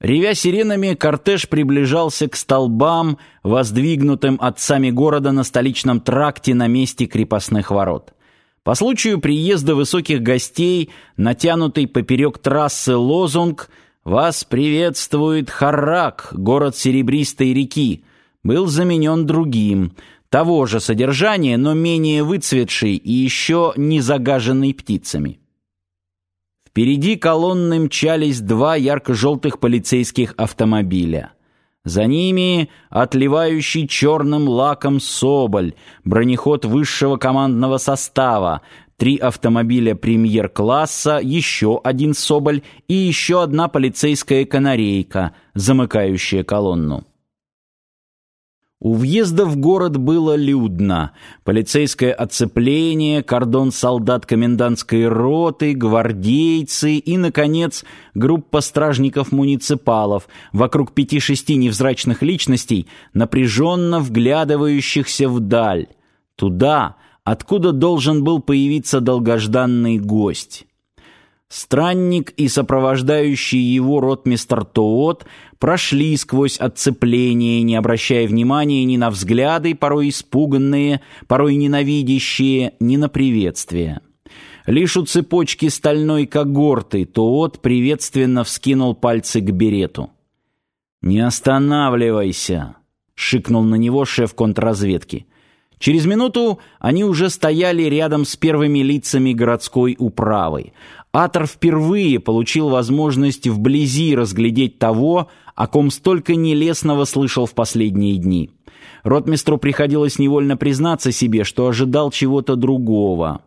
Ревя сиренами, кортеж приближался к столбам, воздвигнутым отцами города на столичном тракте на месте крепостных ворот. По случаю приезда высоких гостей, натянутый поперек трассы лозунг «Вас приветствует Харрак, город Серебристой реки», был заменен другим, того же содержания, но менее выцветший и еще не загаженный птицами. Впереди колонны мчались два ярко-желтых полицейских автомобиля. За ними отливающий черным лаком «Соболь», бронеход высшего командного состава, три автомобиля премьер-класса, еще один «Соболь» и еще одна полицейская канарейка, замыкающая колонну. У въезда в город было людно. Полицейское оцепление, кордон солдат комендантской роты, гвардейцы и, наконец, группа стражников-муниципалов, вокруг пяти-шести невзрачных личностей, напряженно вглядывающихся вдаль. Туда, откуда должен был появиться долгожданный гость. Странник и сопровождающий его ротмистр Тоот прошли сквозь отцепление, не обращая внимания ни на взгляды, порой испуганные, порой ненавидящие, ни на приветствие. Лишь у цепочки стальной когорты Тоот приветственно вскинул пальцы к берету. «Не останавливайся!» — шикнул на него шеф контрразведки. Через минуту они уже стояли рядом с первыми лицами городской управы. Атор впервые получил возможность вблизи разглядеть того, о ком столько нелестного слышал в последние дни. Ротмистру приходилось невольно признаться себе, что ожидал чего-то другого.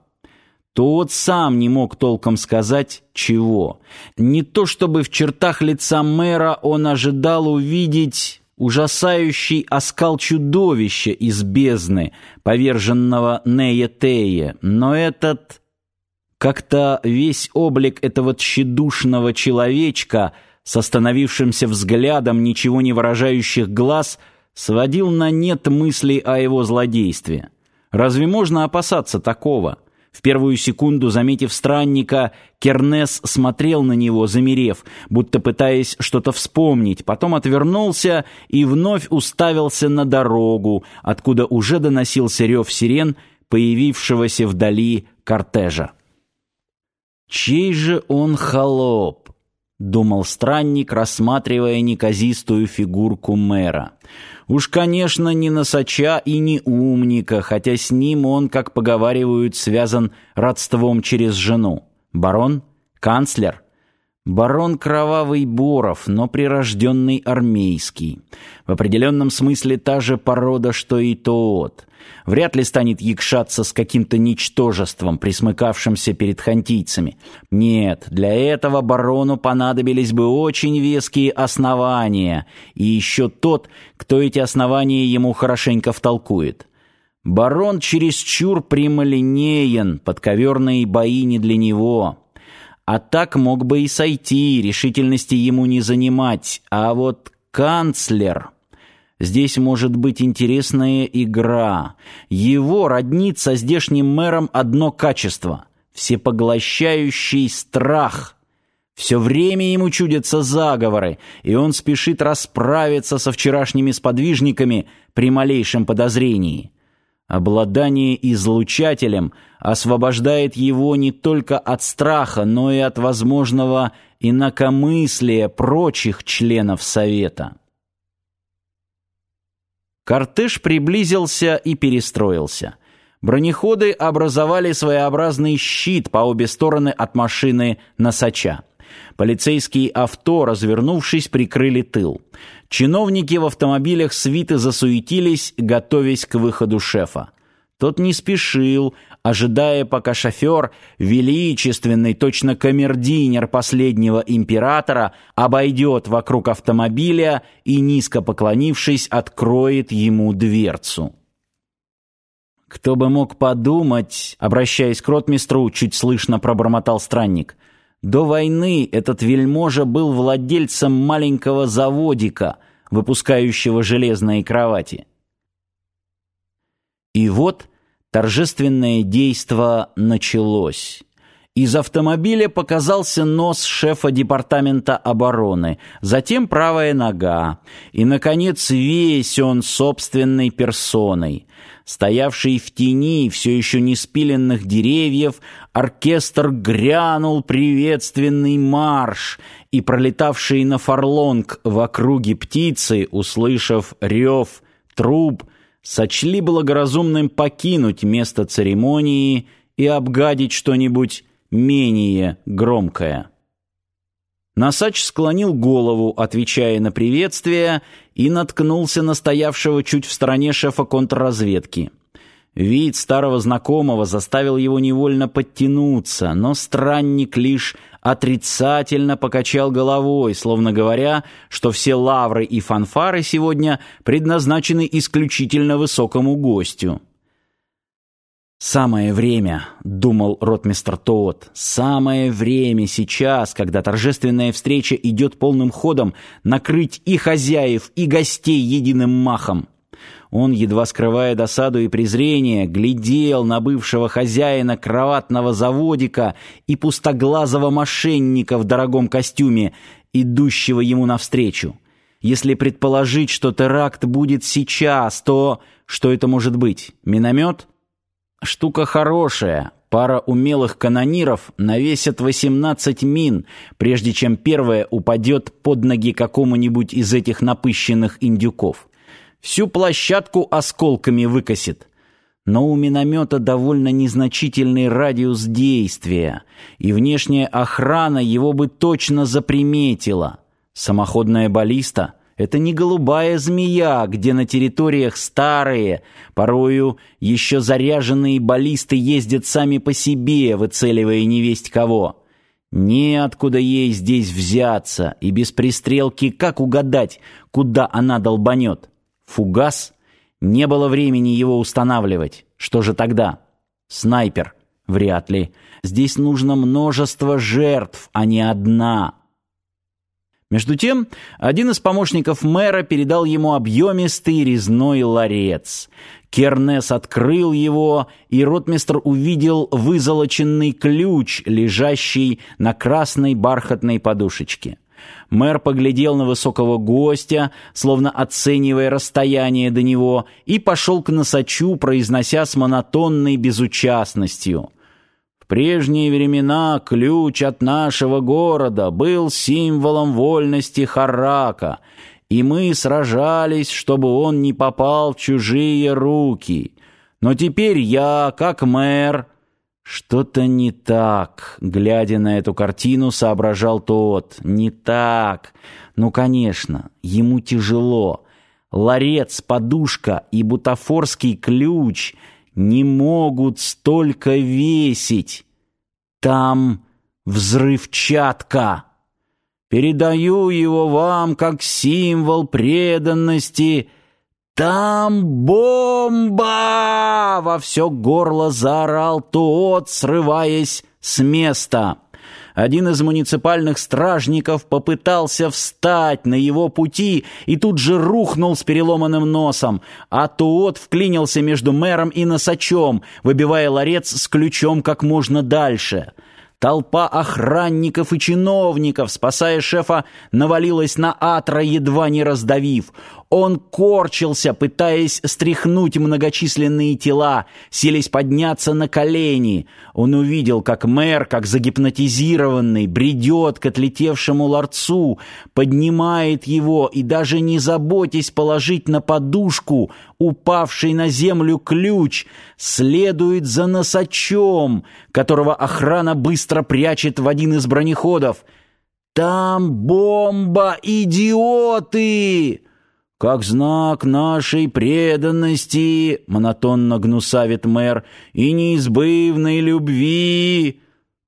Тот сам не мог толком сказать, чего. Не то чтобы в чертах лица мэра он ожидал увидеть ужасающий оскал чудовища из бездны, поверженного Неетея, но этот как-то весь облик этого тщедушного человечка с остановившимся взглядом ничего не выражающих глаз сводил на нет мысли о его злодействе. Разве можно опасаться такого? В первую секунду, заметив странника, Кернес смотрел на него, замерев, будто пытаясь что-то вспомнить, потом отвернулся и вновь уставился на дорогу, откуда уже доносился рев сирен появившегося вдали кортежа. «Чей же он холоп?» — думал странник, рассматривая неказистую фигурку мэра. «Уж, конечно, не носача и не умника, хотя с ним он, как поговаривают, связан родством через жену. Барон? Канцлер?» Барон Кровавый Боров, но прирожденный армейский. В определенном смысле та же порода, что и тот. Вряд ли станет якшаться с каким-то ничтожеством, присмыкавшимся перед хантийцами. Нет, для этого барону понадобились бы очень веские основания, и еще тот, кто эти основания ему хорошенько втолкует. Барон чересчур прямолинеен, подковерные бои не для него». А так мог бы и сойти, решительности ему не занимать. А вот канцлер... Здесь может быть интересная игра. Его роднит со здешним мэром одно качество — всепоглощающий страх. Все время ему чудятся заговоры, и он спешит расправиться со вчерашними сподвижниками при малейшем подозрении. Обладание излучателем освобождает его не только от страха, но и от возможного инакомыслия прочих членов Совета. Кортеж приблизился и перестроился. Бронеходы образовали своеобразный щит по обе стороны от машины Носача. Полицейские авто, развернувшись, прикрыли тыл. Чиновники в автомобилях свиты засуетились, готовясь к выходу шефа. Тот не спешил, ожидая, пока шофер, величественный, точно камердинер последнего императора, обойдет вокруг автомобиля и, низко поклонившись, откроет ему дверцу. «Кто бы мог подумать», — обращаясь к ротмистру, чуть слышно пробормотал странник, «до войны этот вельможа был владельцем маленького заводика, выпускающего железные кровати». И вот торжественное действо началось. Из автомобиля показался нос шефа департамента обороны, затем правая нога, и, наконец, весь он собственной персоной. Стоявший в тени все еще не спиленных деревьев, оркестр грянул приветственный марш, и пролетавшие на фарлонг в округе птицы, услышав рев труб, сочли благоразумным покинуть место церемонии и обгадить что-нибудь менее громкое. Носач склонил голову, отвечая на приветствие, и наткнулся на стоявшего чуть в стороне шефа контрразведки. Вид старого знакомого заставил его невольно подтянуться, но странник лишь отрицательно покачал головой, словно говоря, что все лавры и фанфары сегодня предназначены исключительно высокому гостю. «Самое время», — думал ротмистр Тоот, — «самое время сейчас, когда торжественная встреча идет полным ходом, накрыть и хозяев, и гостей единым махом». Он, едва скрывая досаду и презрение, глядел на бывшего хозяина кроватного заводика и пустоглазого мошенника в дорогом костюме, идущего ему навстречу. Если предположить, что теракт будет сейчас, то что это может быть? Миномет? Штука хорошая. Пара умелых канониров навесят 18 мин, прежде чем первая упадет под ноги какому-нибудь из этих напыщенных индюков. Всю площадку осколками выкосит. Но у миномета довольно незначительный радиус действия, и внешняя охрана его бы точно заприметила. Самоходная баллиста — это не голубая змея, где на территориях старые, порою еще заряженные баллисты ездят сами по себе, выцеливая невесть кого. Неоткуда ей здесь взяться, и без пристрелки как угадать, куда она долбанет? Фугас? Не было времени его устанавливать. Что же тогда? Снайпер? Вряд ли. Здесь нужно множество жертв, а не одна. Между тем, один из помощников мэра передал ему объемистый резной ларец. Кернес открыл его, и ротмистр увидел вызолоченный ключ, лежащий на красной бархатной подушечке. Мэр поглядел на высокого гостя, словно оценивая расстояние до него, и пошел к носачу, произнося с монотонной безучастностью — прежние времена ключ от нашего города был символом вольности Харака, и мы сражались, чтобы он не попал в чужие руки. Но теперь я, как мэр, что-то не так, глядя на эту картину, соображал тот. Не так. Ну, конечно, ему тяжело. Ларец, подушка и бутафорский ключ — не могут столько весить. Там взрывчатка. Передаю его вам как символ преданности. Там бомба! Во все горло заорал тот, срываясь с места. Один из муниципальных стражников попытался встать на его пути и тут же рухнул с переломанным носом, а тот вклинился между мэром и носачом, выбивая ларец с ключом как можно дальше. Толпа охранников и чиновников, спасая шефа, навалилась на Атра, едва не раздавив. Он корчился, пытаясь стряхнуть многочисленные тела, селись подняться на колени. Он увидел, как мэр, как загипнотизированный, бредет к отлетевшему ларцу, поднимает его и даже не заботясь положить на подушку упавший на землю ключ, следует за носачом, которого охрана быстро прячет в один из бронеходов. «Там бомба, идиоты!» «Как знак нашей преданности», — монотонно гнусавит мэр, «и неизбывной любви».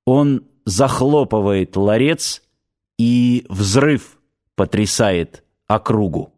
Он захлопывает ларец, и взрыв потрясает округу.